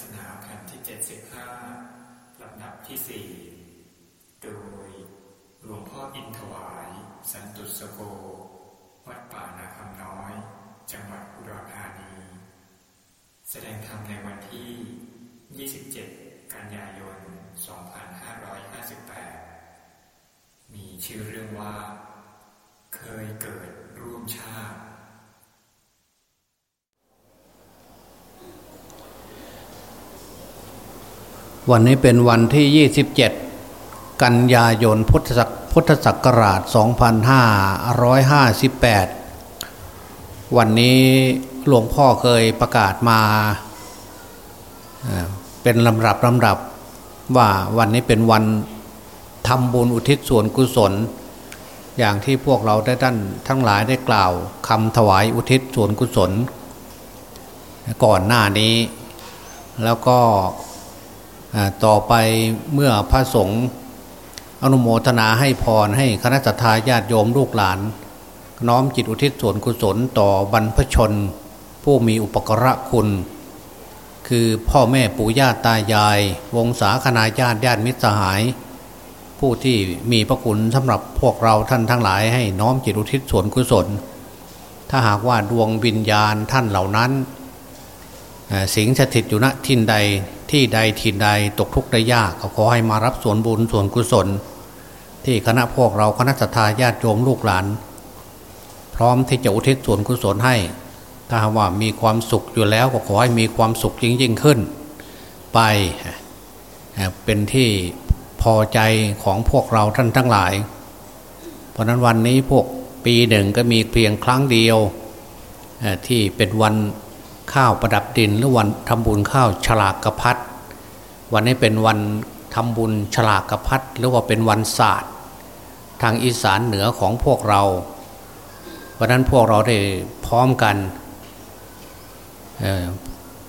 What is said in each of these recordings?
ศนาแผ่นที่ 75 ลำดับที่ 4 โดยหลวงพ่ออินถวาย สันตุสโก วัดป่านาคำน้อย จังหวัดอุดรธานี แสดงธรรมในวันที่ 27 กันยายน 2558 มีชื่อเรื่องว่า เคยเกิดร่วมชาติ วันนี้เป็นวันที่ 27 กันยายนพุทธศักพุทธศักราช 2558 วันนี้หลวงพ่อเคยประกาศมาเป็นลำดับลำดับว่าวันนี้เป็นวันทำบุญอุทิศส่วนกุศล อย่างที่พวกเราได้ท่านทั้งหลายได้กล่าวคำถวายอุทิศส่วนกุศล ก่อนหน้านี้ แล้วก็ ต่อไปเมื่อพระสงฆ์อนุโมทนาให้พรให้คณะทาญาติโยมลูกหลาน น้อมจิตอุทิศส่วนกุศลต่อบรรพชน ผู้มีอุปกระคุณ คือพ่อแม่ปู่ย่าตายาย วงศาคณาญาติญาติมิตรสหาย ผู้ที่มีพระคุณสำหรับพวกเราท่านทั้งหลายให้น้อมจิตอุทิศส่วนกุศล ถ้าหากว่าดวงวิญญาณท่านเหล่านั้น สิงสถิตอยู่ณทินใดที่ใดทินใดตกทุกข์ได้ยากก็ขอให้มารับส่วนบุญส่วนกุศล ที่คณะพวกเราคณะสัตยาญาติโยมลูกหลาน พร้อมที่จะอุทิศส่วนกุศลให้ ถ้าว่ามีความสุขอยู่แล้วก็ขอให้มีความสุขยิ่งยิ่งขึ้น ไปเป็นที่พอใจของพวกเราท่านทั้งหลาย เพราะนั้นวันนี้พวกปีหนึ่งก็มีเพียงครั้งเดียวที่เป็นวัน ข้าวประดับดินหรือวันทำบุญข้าวฉลากกระพัดวันนี้เป็นวันทำบุญฉลากกระพัดหรือว่าเป็นวันศาสตร์ ทางอีสานเหนือของพวกเราเพราะนั้นพวกเราได้พร้อมกันเอ่อ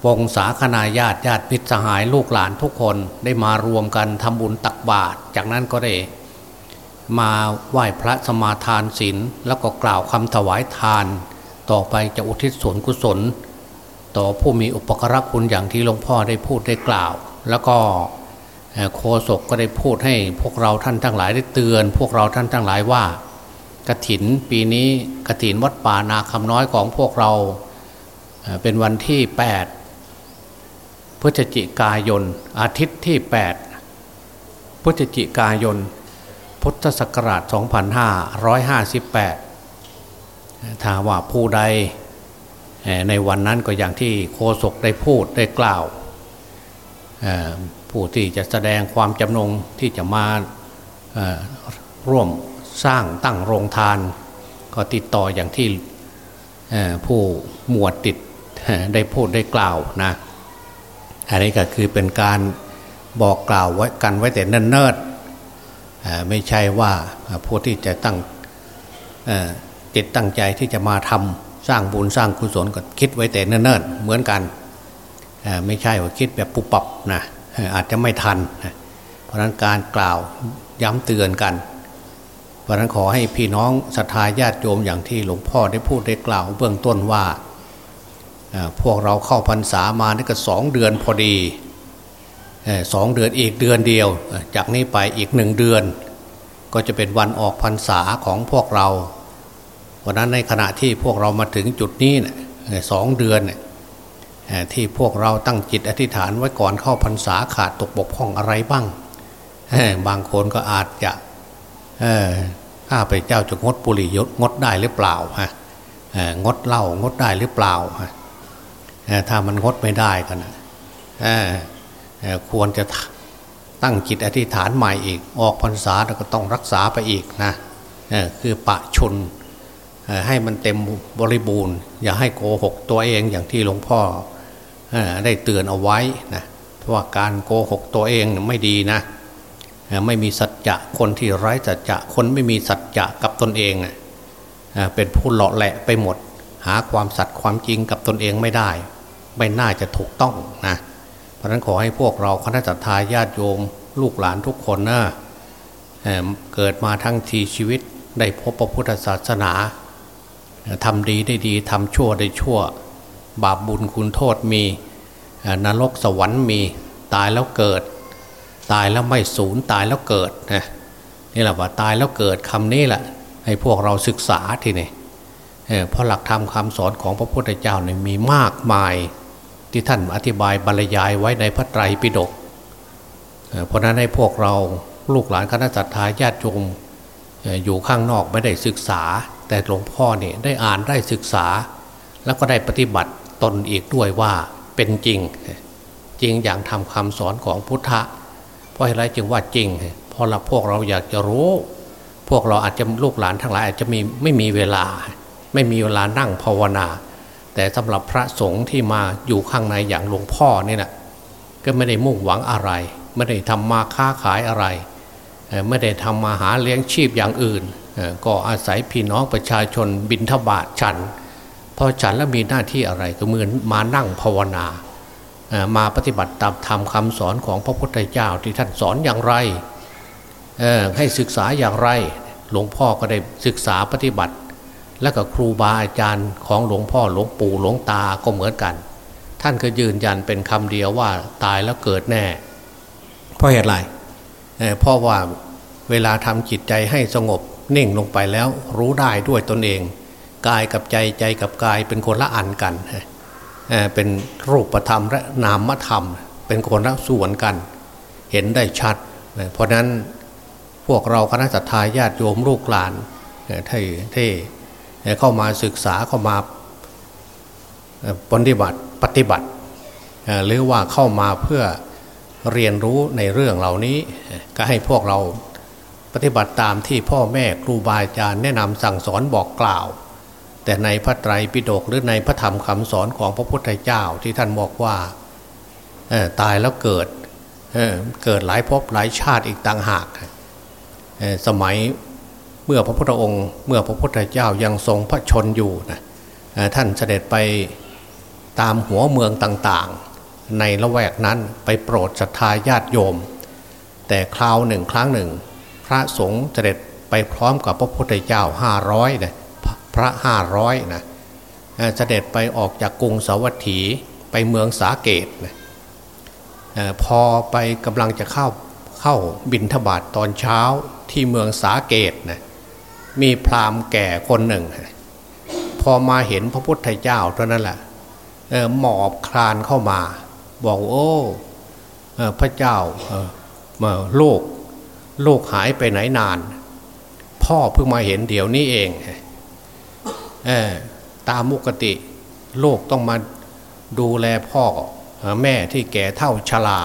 วงศาคณาญาติญาติมิตรสหายลูกหลานทุกคนได้มารวมกันทำบุญตักบาตรจากนั้นก็ได้มาไหว้พระสมาทานศีลแล้วก็กล่าวคำถวายทาน ต่อไปจะอุทิศส่วนกุศล ต่อผู้มีอุปกรคุณอย่างที่หลวงพ่อได้พูดได้กล่าว แล้วก็โคศกก็ได้พูดให้พวกเราท่านทั้งหลายได้เตือน พวกเราท่านทั้งหลายว่ากระถินปีนี้กระถินวัดป่านาคำน้อยของพวกเราเป็นวันที่ 8 พฤศจิกายน อาทิตย์ที่ 8 พฤศจิกายน พุทธศักราช 2558 ถ้าว่าผู้ใด ในวันนั้นก็อย่างที่โคศกได้พูดได้กล่าวผู้ที่จะแสดงความจำนงที่จะมาร่วมสร้างตั้งโรงทาน ก็ติดต่ออย่างที่ผู้หมวดติดได้พูดได้กล่าวนะอันนี้ก็คือเป็นการบอกกล่าวไว้กันไว้แต่เนิ่นๆเอ่อไม่ใช่ว่าผู้ที่จะตั้งจิตตั้งใจที่จะมาทำ สร้างบุญสร้างกุศลก็คิดไว้แต่เนิ่นๆเหมือนกันไม่ใช่ว่าคิดแบบปุบปับนะอาจจะไม่ทัน เพราะนั้นการกล่าวย้ำเตือนกัน เพราะนั้นขอให้พี่น้องศรัทธาญาติโยมอย่างที่หลวงพ่อได้พูดได้กล่าวเบื้องต้นว่าพวกเราเข้าพรรษามานี่ก็สองเดือนพอดีสองเดือนอีกเดือนเดียว จากนี้ไปอีกหนึ่งเดือน ก็จะเป็นวันออกพรรษาของพวกเรา วันนั้นในขณะที่พวกเรามาถึงจุดนี้เนี่ยสองเดือนเนี่ยที่พวกเราตั้งจิตอธิษฐานไว้ก่อนเข้าพรรษาขาดตกบกพร่องอะไรบ้าง บางคนก็อาจจะข้าพเจ้าจะงดบุรี่ยศงดได้หรือเปล่าฮะงดเหล้างดได้หรือเปล่าฮะถ้ามันงดไม่ได้กันนะควรจะตั้งจิตอธิษฐานใหม่อีก ออกพรรษาแล้วก็ต้องรักษาไปอีกนะคือปะชน ให้มันเต็มบริบูรณ์ อย่าให้โกหกตัวเองอย่างที่หลวงพ่อได้เตือนเอาไว้นะเพราะว่าการโกหกตัวเองไม่ดีนะไม่มีสัจจะคนที่ไร้สัจจะคนไม่มีสัจจะกับตนเองเป็นผู้หล่อแหละไปหมด หาความสัตย์ความจริงกับตนเองไม่ได้ ไม่น่าจะถูกต้องนะเพราะนั้นขอให้พวกเราคณะจัตตาญาติโยมลูกหลานทุกคนนะเเกิดมาทั้งทีชีวิตได้พบพระพุทธศาสนา ทำดีได้ดีทำชั่วได้ชั่ว บาปบุญคุณโทษมีนรกสวรรค์มีตายแล้วเกิด ตายแล้วไม่สูญตายแล้วเกิดนะนี่แหละว่าตายแล้วเกิดคำนี้แหละให้พวกเราศึกษาทีนี่เพราะหลักธรรมคำสอนของพระพุทธเจ้าเนี่ยมีมากมายที่ท่านอธิบายบรรยายไว้ในพระไตรปิฎกเพราะนั้นให้พวกเราลูกหลานคณะสัตยาญาติโยมอยู่ข้างนอกไม่ได้ศึกษา แต่หลวงพ่อเนี่ยได้อ่านได้ศึกษา แล้วก็ได้ปฏิบัติตนอีกด้วยว่าเป็นจริง จริงอย่างทำคำสอนของพุทธะเพราะอะไรจึงว่าจริงเพราะเราพวกเราอยากจะรู้ พวกเราอาจจะลูกหลานทั้งหลายอาจจะมีไม่มีเวลา ไม่มีเวลานั่งภาวนา แต่สำหรับพระสงฆ์ที่มาอยู่ข้างในอย่างหลวงพ่อนี่นะก็ไม่ได้มุ่งหวังอะไร ไม่ได้ทำมาค้าขายอะไร ไม่ได้ทำมาหาเลี้ยงชีพอย่างอื่น ก็อาศัยพี่น้องประชาชนบินทบาทฉันพอฉันแล้วมีหน้าที่อะไรก็เหมือนมานั่งภาวนา มาปฏิบัติตามธรรมคำสอนของพระพุทธเจ้าที่ท่านสอนอย่างไรให้ศึกษาอย่างไร หลวงพ่อก็ได้ศึกษาปฏิบัติ และก็ครูบาอาจารย์ของหลวงพ่อหลวงปู่หลวงตาก็เหมือนกัน ท่านก็ยืนยันเป็นคำเดียวว่าตายแล้วเกิดแน่ เพราะเหตุไรเพราะว่าเวลาทำจิตใจให้สงบ นิ่งลงไปแล้วรู้ได้ด้วยตนเอง กายกับใจใจกับกายเป็นคนละอันกันเป็นรูปธรรมและนามธรรม เป็นคนละส่วนกัน เห็นได้ชัด เพราะนั้นพวกเราคณะสัตยาญาติโยมลูกหลานที่ที่เข้ามาศึกษาเข้ามาปฏิบัติปฏิบัติ หรือว่าเข้ามาเพื่อเรียนรู้ในเรื่องเหล่านี้ก็ให้พวกเรา ปฏิบัติตามที่พ่อแม่ครูบาอาจารย์แนะนำสั่งสอนบอกกล่าว แต่ในพระไตรปิฎกหรือในพระธรรมคำสอนของพระพุทธเจ้าที่ท่านบอกว่าตายแล้วเกิดเเกิดหลายภพหลายชาติอีกต่างหากสมัยเมื่อพระพุทธองค์ เมื่อพระพุทธเจ้ายังทรงพระชนอยู่นะท่านเสด็จไปตามหัวเมืองต่างๆ ในละแวกนั้นไปโปรดศรัทธาญาติโยม แต่คราวหนึ่งครั้งหนึ่ง พระสงฆ์เสด็จไปพร้อมกับพระพุทธเจ้าห้าร้อยเนี่ยพระห้าร้อยนะเสด็จไปออกจากกรุงสาวัตถีไปเมืองสาเกตนะพอไปกำลังจะเข้าเข้าบินทบาทตอนเช้าที่เมืองสาเกตนะมีพราหมณ์แก่คนหนึ่ง พอมาเห็นพระพุทธเจ้าเท่านั้นแหละหมอบคลานเข้ามา บอกโอ้พระเจ้าโลก ลูกหายไปไหนนาน พ่อเพิ่งมาเห็นเดี๋ยวนี้เองตามมุกติโลกต้องมาดูแลพ่อแม่ที่แก่เท่าชรา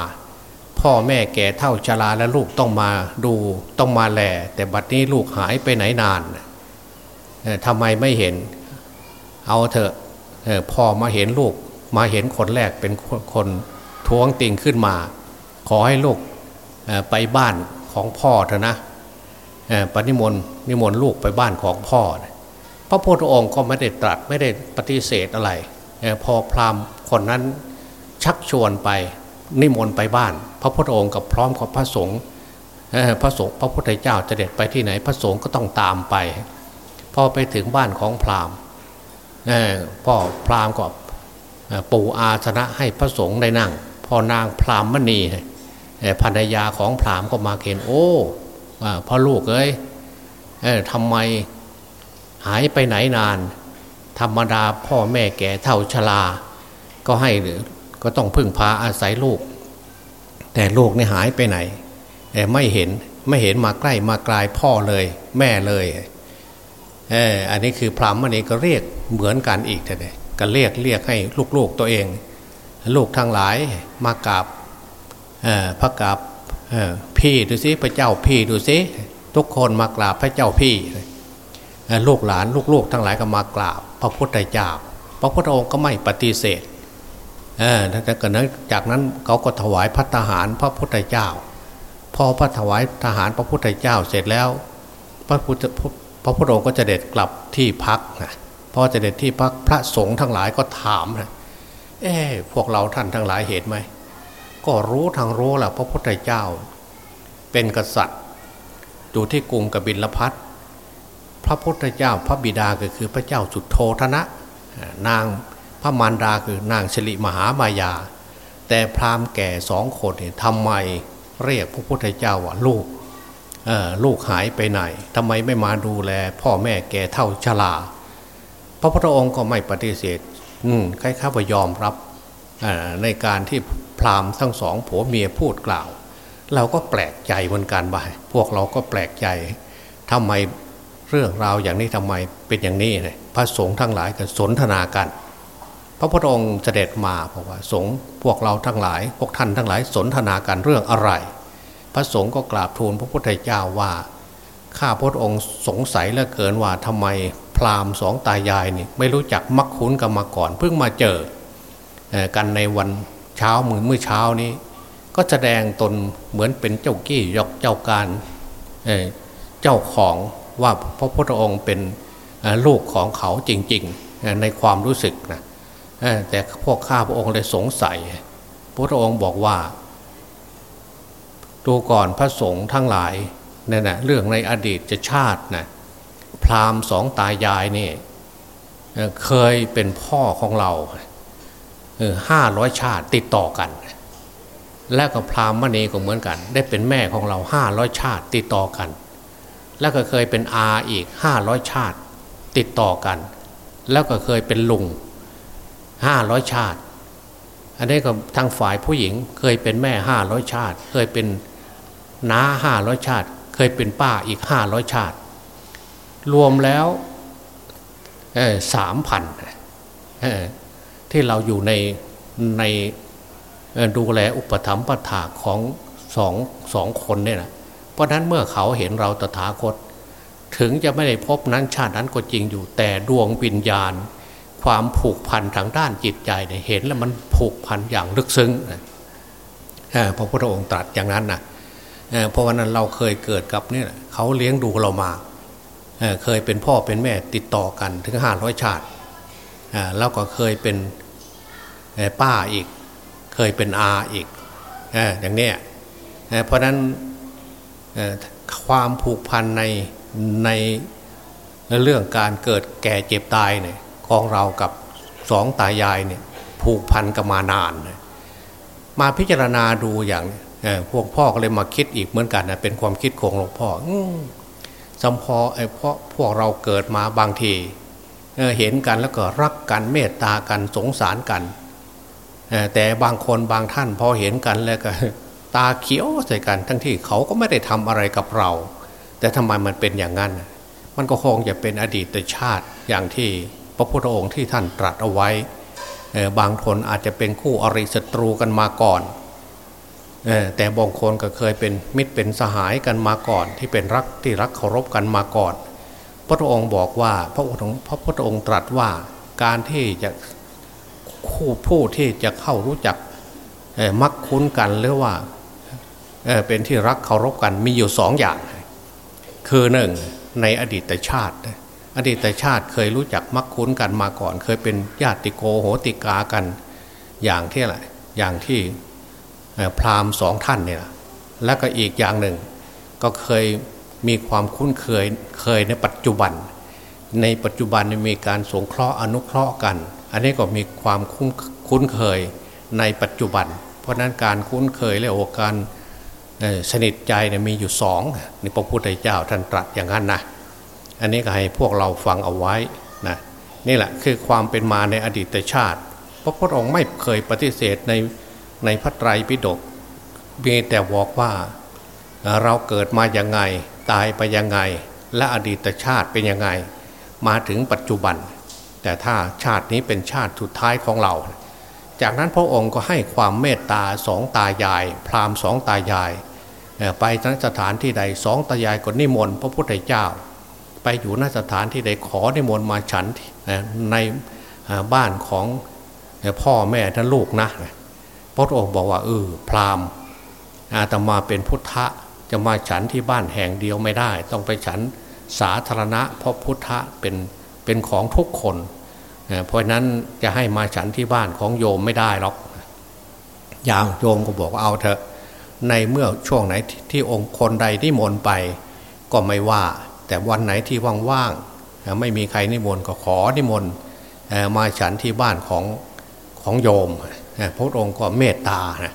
พ่อแม่แก่เท่าชราแล้วลูกต้องมาดูต้องมาแล แต่บัดนี้ลูกหายไปไหนนานทำไมไม่เห็น เอาเถอะพ่อมาเห็นลูกมาเห็นคนแรกเป็นคนท้วงติงขึ้นมา ขอให้ลูกไปบ้าน ของพ่อเถอะนะปณิมนต์นิมนต์ลูกไปบ้านของพ่อ พระพุทธองค์ก็ไม่ได้ตรัสไม่ได้ปฏิเสธอะไร พอพราหมณ์คนนั้นชักชวนไปนิมนต์ไปบ้าน พระพุทธองค์กับพร้อมกับพระสงฆ์พระสงฆ์พระพุทธเจ้าจะเด็ดไปที่ไหนพระสงฆ์ก็ต้องตามไป พอไปถึงบ้านของพราหมณ์พ่อพราหมณ์ก็ปูอาสนะให้พระสงฆ์ได้นั่ง พอนางพราหมณ์ณี ภรรยาของพรามก็มาเห็นโอ้พ่อลูกเอ้ยทำไมหายไปไหนนาน ธรรมดาพ่อแม่แก่เท่าชรา ก็ให้ก็ต้องพึ่งพาอาศัยลูก แต่ลูกนี่หายไปไหนแต่ไม่เห็นไม่เห็นมาใกล้มาไกลพ่อเลย แม่เลยเอออันนี้คือพรหมณีก็เรียกเหมือนกันอีกแต่ก็เรียกเรียกให้ลูกๆตัวเอง ลูกทั้งหลายมากราบ พระกราบพี่ดูสิพระเจ้าพี่ดูสิทุกคนมากราบพระเจ้าพี่ลูกหลานลูกๆทั้งหลายก็มากราบ พระพุทธเจ้า พระพุทธองค์ก็ไม่ปฏิเสธเออจากนั้นจากนั้นเขาก็ถวายพัฒหารพระพุทธเจ้า พอพระถวายทหารพระพุทธเจ้าเสร็จแล้ว พระพุทธพระพุทธองค์ก็จะเด็ดกลับที่พักนะพอจะเด็ดที่พักพระสงฆ์ทั้งหลายก็ถามนะเอ๊พวกเราท่านทั้งหลายเห็นไหม ก็รู้ทางรู้แหละพระพุทธเจ้า เป็นกษัตริย์อยู่ที่กรุงกบิลพัทพระพุทธเจ้าพระบิดาก็คือพระเจ้าสุดโทธนะ นางพระมารดาคือนางสิริมหามายา แต่พราหมณ์แก่สองคนเนี่ยทำไมเรียกพระพุทธเจ้าว่าลูกลูกหายไปไหนทำไมไม่มาดูแล พ่อแม่แก่เท่าชราพระพุทธองค์ก็ไม่ปฏิเสธ อืมใครข้าพยอมรับในการที่ พราหมณ์ทั้งสองผัวเมียพูดกล่าว เราก็แปลกใจเหมือนกันบ่ายพวกเราก็แปลกใจทำไมเรื่องราวอย่างนี้ทำไมเป็นอย่างนี้เนี่ยพระสงฆ์ทั้งหลายก็สนทนากัน พระพุทธองค์เสด็จมาบอกว่าสงฆ์พวกเราทั้งหลาย พวกท่านทั้งหลายสนทนากันเรื่องอะไร พระสงฆ์ก็กราบทูลพระพุทธเจ้าว่าข้าพระองค์สงสัยเหลือเกินว่าทำไมพราหมณ์สองตายายนี่ไม่รู้จักมักคุ้นกันมาก่อน เพิ่งมาเจอกันในวัน เช้ามือเมื่อเช้านี้ ก็แสดงตนเหมือนเป็นเจ้ากี้ยกเจ้าการเจ้าของว่าพระพุทธองค์เป็นลูกของเขาจริงๆในความรู้สึกนะแต่พวกข้าพระองค์เลยสงสัย พระพุทธองค์บอกว่าดูก่อนพระสงฆ์ทั้งหลายเนี่ยนะเรื่องในอดีตจะชาตินะพราหมณ์สองตายายนี่เคยเป็นพ่อของเรา ห้าร้อยชาติติดต่อกัน และกับพราหมณ์มณีก็เหมือนกัน ได้เป็นแม่ของเราห้าร้อยชาติติดต่อกัน แล้วก็เคยเป็นอาอีกห้าร้อยชาติ ติดต่อกัน แล้วก็เคยเป็นลุงห้าร้อยชาติ อันนี้ก็ทางฝ่ายผู้หญิงเคยเป็นแม่ห้าร้อยชาติ เคยเป็นน้าห้าร้อยชาติ เคยเป็นป้าอีกห้าร้อยชาติ รวมแล้วสามพัน ที่เราอยู่ในในดูแลอุปถัมภ์ปถาของสองสองคนเนี่ยนะเพราะนั้นเมื่อเขาเห็นเราตถาคต ถึงจะไม่ได้พบนั้นชาตินั้นก็จริงอยู่ แต่ดวงวิญญาณ ความผูกพันทางด้านจิตใจเนี่ยเห็นแล้วมันผูกพันอย่างลึกซึ้งพระพุทธองค์ตรัสอย่างนั้นนะเพราะวันนั้นเราเคยเกิดกับเนี่ยเขาเลี้ยงดูเรามาเเคยเป็นพ่อเป็นแม่ติดต่อกันถึงห้าร้อยชาติ แล้วก็เคยเป็นป้าอีก เคยเป็นอาอีกอย่างนี้เพราะนั้นความผูกพันในในเรื่องการเกิดแก่เจ็บตายเนี่ยของเรากับสองตายายเนี่ยผูกพันกันมานาน มาพิจารณาดูอย่างพวกพ่อก็เลยมาคิดอีกเหมือนกันนะเป็นความคิดของหลวงพ่อสัมพอไอ้เพราะพวกเราเกิดมาบางที เห็นกันแล้วก็รักกันเมตตากันสงสารกัน แต่บางคนบางท่านพอเห็นกันแล้วก็ตาเขียวใส่กัน ทั้งที่เขาก็ไม่ได้ทำอะไรกับเรา แต่ทำไมมันเป็นอย่างนั้น มันก็คงจะเป็นอดีตชาติอย่างที่พระพุทธองค์ที่ท่านตรัสเอาไว้ บางคนอาจจะเป็นคู่อริศัตรูกันมาก่อนแต่บางคนก็เคยเป็นมิตรเป็นสหายกันมาก่อน ที่เป็นรักที่รักเคารพกันมาก่อน พระองค์บอกว่าพระองค์พระพุทธองค์ตรัสว่าการที่จะคู่ผู้ที่จะเข้ารู้จักมักคุ้นกันหรือว่าเป็นที่รักเคารพกันมีอยู่สองอย่าง คือหนึ่งในอดีตชาติ อดีตชาติเคยรู้จักมักคุ้นกันมาก่อน เคยเป็นญาติโกโหติกากันอย่างที่อะไรอย่างที่พราหมณ์สองท่านเนี่ยแล้วก็อีกอย่างหนึ่ง ก็เคย มีความคุ้นเคยเคยในปัจจุบัน ในปัจจุบันมีการสงเคราะห์อนุเคราะห์กัน อันนี้ก็มีความคุ้นคุ้นเคยในปัจจุบัน เพราะนั้นการคุ้นเคยและโอการสนิทใจเนี่ยมีอยู่สองนี่พระพุทธเจ้าท่านตรัสอย่างนั้นนะอันนี้ก็ให้พวกเราฟังเอาไว้นะนี่แหละคือความเป็นมาในอดีตชาติ พระพุทธองค์ไม่เคยปฏิเสธในในพระไตรปิฎกมีแต่บอกว่าเราเกิดมาอย่างไง ตายไปยังไง และอดีตชาติเป็นยังไง มาถึงปัจจุบัน แต่ถ้าชาตินี้เป็นชาติสุดท้ายของเรา จากนั้นพระองค์ก็ให้ความเมตตาสองตายาย พราหมณ์สองตายาย ไปนสถานที่ใดสองตายายก็นิมนต์พระพุทธเจ้า ไปอยู่นสถานที่ใดขอนิมนต์มาฉันในบ้านของพ่อแม่ท่านลูกนะพระองค์บอกว่าเออพราหมณ์อาตมาเป็นพุทธ จะมาฉันที่บ้านแห่งเดียวไม่ได้ ต้องไปฉันสาธารณะ เพราะพุทธะเป็นเป็นของทุกคน เพราะนั้นจะให้มาฉันที่บ้านของโยมไม่ได้หรอกอย่างโยมก็บอกเอาเถอะ ในเมื่อช่วงไหนที่องค์คนใดนิมนต์ไป ก็ไม่ว่า แต่วันไหนที่ว่างๆไม่มีใครนิมนต์ก็ขอนิมนต์มาฉันที่บ้านของของโยมพระองค์ก็เมตตานะ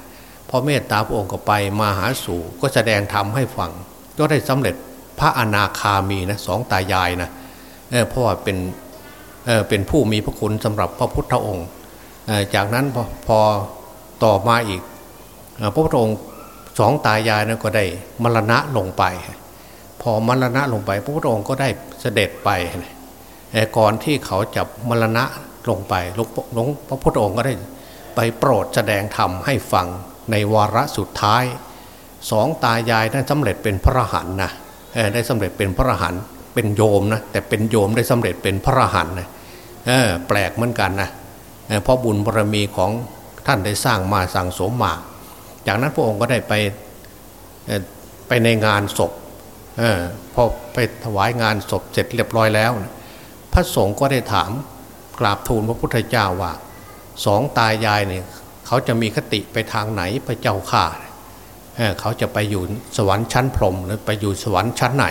อเมตตาพระองค์ก็ไปมาหาสู่ก็แสดงธรรมให้ฟัง ก็ได้สำเร็จพระอนาคามีนะสองตายายนะเเพราะว่าเป็นเเป็นผู้มีพระคุณสำหรับพระพุทธองค์จากนั้นพอพอต่อมาอีกพระพุทธองค์สองตายายนะก็ได้มรณะลงไป พอมรณะลงไป พระพุทธองค์ก็ได้เสด็จไปก่อนที่เขาจะมรณะลงไปหลวงพระพุทธองค์ก็ได้ไปโปรดแสดงธรรมให้ฟัง ในวาระสุดท้ายสองตายายนั้นสำเร็จเป็นพระหันนะได้สำเร็จเป็นพระหันเป็นโยมนะแต่เป็นโยมได้สำเร็จเป็นพระหันนะแปลกเหมือนกันนะเพราะบุญบารมีของท่านได้สร้างมาสั่งสมมา จากนั้นพระองค์ก็ได้ไปไปในงานศพอพอไปถวายงานศพเสร็จเรียบร้อยแล้ว พระสงฆ์ก็ได้ถามกราบทูลพระพุทธเจ้าว่าสองตายายเนี่ย เขาจะมีคติไปทางไหนพระเจ้าข่าเขาจะไปอยู่สวรรค์ชั้นพรหมหรือไปอยู่สวรรค์ชั้นไหน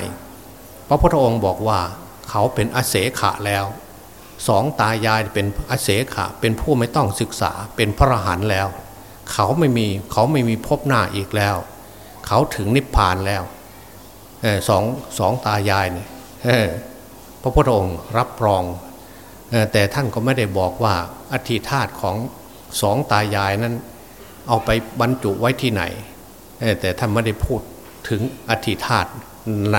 พระพุทธองค์บอกว่าเขาเป็นอเสขะแล้วสองตายายเป็นอเสขะเป็นผู้ไม่ต้องศึกษาเป็นพระอรหันต์แล้ว เขาไม่มีเขาไม่มีพบหน้าอีกแล้ว เขาถึงนิพพานแล้วสองสองตายายเนี่ยพระพุทธองค์รับรอง แต่ท่านก็ไม่ได้บอกว่าอธิธาตของ สองตายายนั้น เอาไปบรรจุไว้ที่ไหน แต่ท่านไม่ได้พูดถึงอธิธาตใน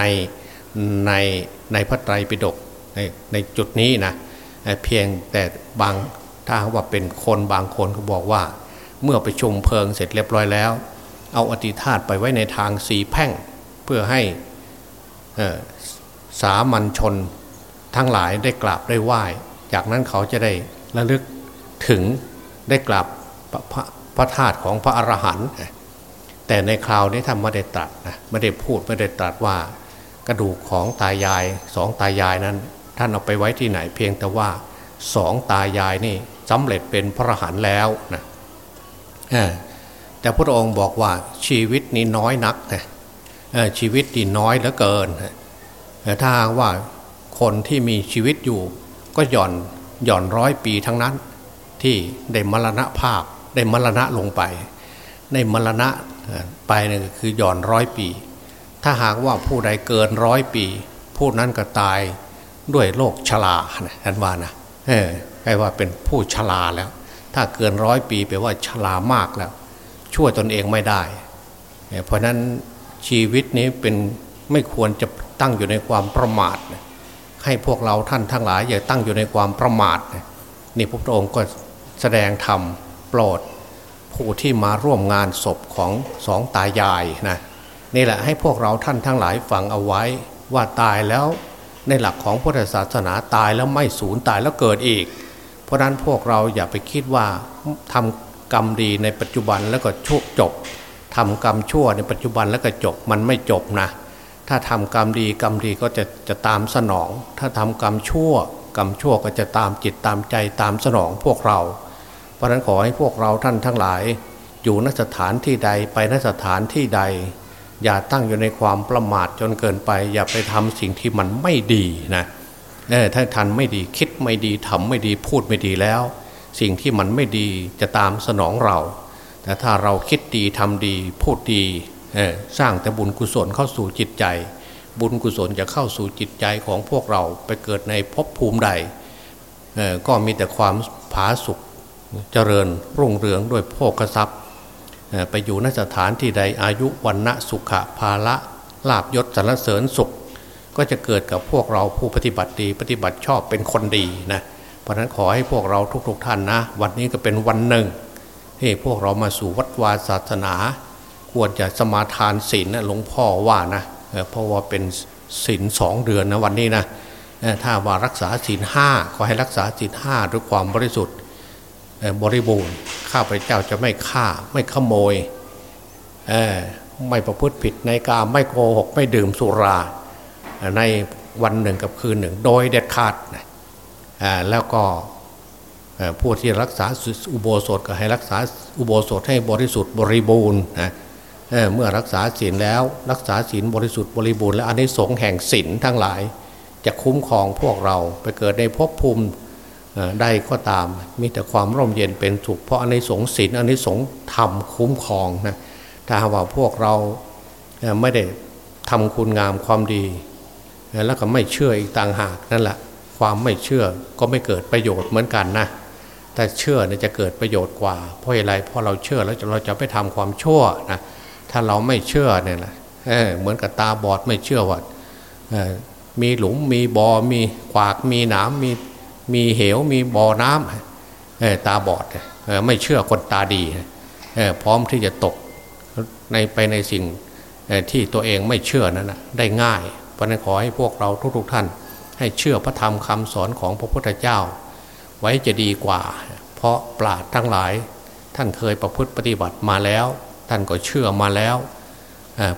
ในในพระไตรปิฎกในในจุดนี้นะเพียงแต่บางถ้าว่าเป็นคนบางคนก็บอกว่า เมื่อไปชมเพลิงเสร็จเรียบร้อยแล้ว เอาอธิธาตไปไว้ในทางสีแพ่งเพื่อให้สามัญชนทั้งหลายได้กราบได้ไหว้ จากนั้นเขาจะได้ระลึกถึง ได้กลับพระพระธาตุของพระอรหันต์แต่ในคราวนี้ท่านไม่ได้ตรัสนะไม่ได้พูดไม่ได้ตรัสว่ากระดูกของตายายสองตายายนั้น ท่านเอาไปไว้ที่ไหนเพียงแต่ว่าสองตายายนี่สำเร็จเป็นพระอรหันต์แล้วนะแต่พระองค์บอกว่าชีวิตนี้น้อยนักนะชีวิตนี่น้อยเหลือเกินถ้าว่าคนที่มีชีวิตอยู่ก็หย่อนหย่อนร้อยปีทั้งนั้น ที่ได้มรณะภาพ ได้มรณะลงไป ในมรณะไปนี่คือหย่อนร้อยปี ถ้าหากว่าผู้ใดเกินร้อยปี ผู้นั้นก็ตายด้วยโรคชราท่านว่านะเออใครว่าเป็นผู้ชราแล้ว ถ้าเกินร้อยปีแปลว่าชรามากแล้ว ช่วยตนเองไม่ได้ เพราะนั้นชีวิตนี้เป็นไม่ควรจะตั้งอยู่ในความประมาท ให้พวกเราท่านทั้งหลายอย่าตั้งอยู่ในความประมาทนี่พระพุทธองค์ก็ แสดงธรรมโปรด ผู้ที่มาร่วมงานศพของสองตายายนะนี่แหละให้พวกเราท่านทั้งหลายฟังเอาไว้ว่าตายแล้วในหลักของพุทธศาสนาตายแล้วไม่สูญตายแล้วเกิดอีก เพราะนั้นพวกเราอย่าไปคิดว่าทำกรรมดีในปัจจุบันแล้วก็ชุกจบทำกรรมชั่วในปัจจุบันแล้วก็จบมันไม่จบนะ ถ้าทำกรรมดีกรรมดีก็จะจะตามสนอง ถ้าทำกรรมชั่ว กรรมชั่วก็จะตามจิตตามใจตามสนองพวกเรา เพราะฉะนั้นขอให้พวกเราท่านทั้งหลาย อยู่นสถานที่ใดไปนสถานที่ใด อย่าตั้งอยู่ในความประมาทจนเกินไป อย่าไปทำสิ่งที่มันไม่ดีนะถ้าทันไม่ดีคิดไม่ดีทำไม่ดีพูดไม่ดีแล้ว สิ่งที่มันไม่ดีจะตามสนองเรา แต่ถ้าเราคิดดีทำดีพูดดีสร้างแต่บุญกุศลเข้าสู่จิตใจ บุญกุศลจะเข้าสู่จิตใจของพวกเราไปเกิดในภพภูมิใดก็มีแต่ความผาสุกเจริญรุ่งเรืองด้วยโภคทรัพย์ไปอยู่นสถานที่ใดอายุวันณะสุขะภาละลาบยศสรรเสริญสุข ก็จะเกิดกับพวกเราผู้ปฏิบัติดี ปฏิบัติชอบเป็นคนดีนะเพราะนั้นขอให้พวกเราทุกๆทท่านนะ วันนี้ก็เป็นวันหนึ่งที่พวกเรามาสู่วัดวาศาสนา ควรจะสมาทานศีลนะหลวงพ่อว่านะ เพราะว่าเป็นศีลสองเดือนนะวันนี้นะถ้าว่ารักษาศีลห้าขอให้รักษาศีลห้าด้วยความบริสุทธิ์บริบูรณ์ข้าพเจ้าจะไม่ฆ่าไม่ขโมยไม่ประพฤติผิดในกาไม่โกหกไม่ดื่มสุรา ในวันหนึ่งกับคืนหนึ่ง โดยเด็ดขาดแล้วก็ผู้ที่รักษาอุโบสถก็ให้รักษาอุโบสถให้บริสุทธิ์บริบูรณ์นะ เเมื่อรักษาศีลแล้วรักษาศีลบริสุทธิ์บริบูรณ์และอันนี้สงแห่งศีลทั้งหลาย จะคุ้มครองพวกเราไปเกิดในภพภูมิได้ก็ตาม มีแต่ความร่มเย็นเป็นสุขเพราะอันในสงศีลอันในสงธรรมคุ้มครองนะถ้าว่าพวกเราไม่ได้ทำคุณงามความดี แล้วก็ไม่เชื่ออีกต่างหากนั่นแหละความไม่เชื่อก็ไม่เกิดประโยชน์เหมือนกันนะแต่เชื่อเนี่ยจะเกิดประโยชน์กว่า เพราะอะไรเพราะเราเชื่อแล้วเราจะไม่ทำความชั่วนะ ถ้าเราไม่เชื่อเนี่ยนะเเหมือนกับตาบอดไม่เชื่อว่ามีหลุมมีบอ่อมีขวากมีหนามมีมีเหวมีบ่อน้ำตาบอดไม่เชื่อคนตาดีพร้อมที่จะตกในไปในสิ่งที่ตัวเองไม่เชื่อนั้นนะได้ง่าย เพราะนั้นขอให้พวกเราทุกๆท่าน ให้เชื่อพระธรรมคำสอนของพระพุทธเจ้า ไว้จะดีกว่า เพราะปราดทั้งหลายท่านเคยประพฤติปฏิบัติมาแล้ว ท่านก็เชื่อมาแล้ว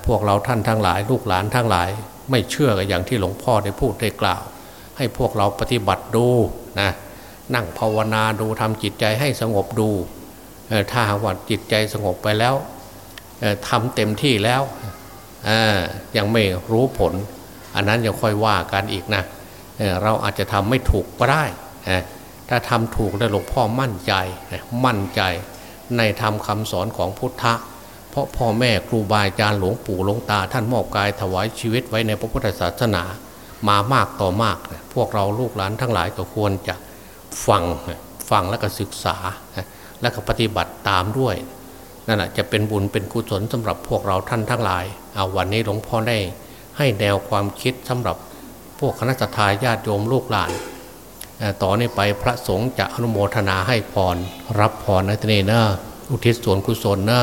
พวกเราท่านทั้งหลาย ลูกหลานทั้งหลาย ไม่เชื่ออย่างที่หลวงพ่อได้พูดได้กล่าว ให้พวกเราปฏิบัติดูนะนั่งภาวนาดูทำจิตใจให้สงบดูถ้าว่าจิตใจสงบไปแล้วทำเต็มที่แล้วยังไม่รู้ผล อันนั้นยังค่อยว่ากันอีกนะเเราอาจจะทำไม่ถูกก็ได้ ถ้าทำถูกแล้วหลวงพ่อมั่นใจมั่นใจในธรรมคำสอนของพุทธะ เพราะพ่อแม่ครูบาอาจารย์หลวงปู่หลวงตา ท่านมอบกายถวายชีวิตไว้ในพระพุทธศาสนามามากต่อมาก พวกเราลูกหลานทั้งหลายก็ควรจะฟังฟังแล้วก็ศึกษา แล้วก็ปฏิบัติตามด้วยนั่นแหะจะเป็นบุญเป็นกุศลสำหรับพวกเราท่านทั้งหลายเอาวันนี้หลวงพ่อได้ให้แนวความคิดสำหรับพวกคณะทาญาติโยมลูกหลาน ต่อนนี้ไปพระสงฆ์จะอนุโมทนาให้พร รับพรนะทีนี้นะอุทิศส่วนกุศลนะ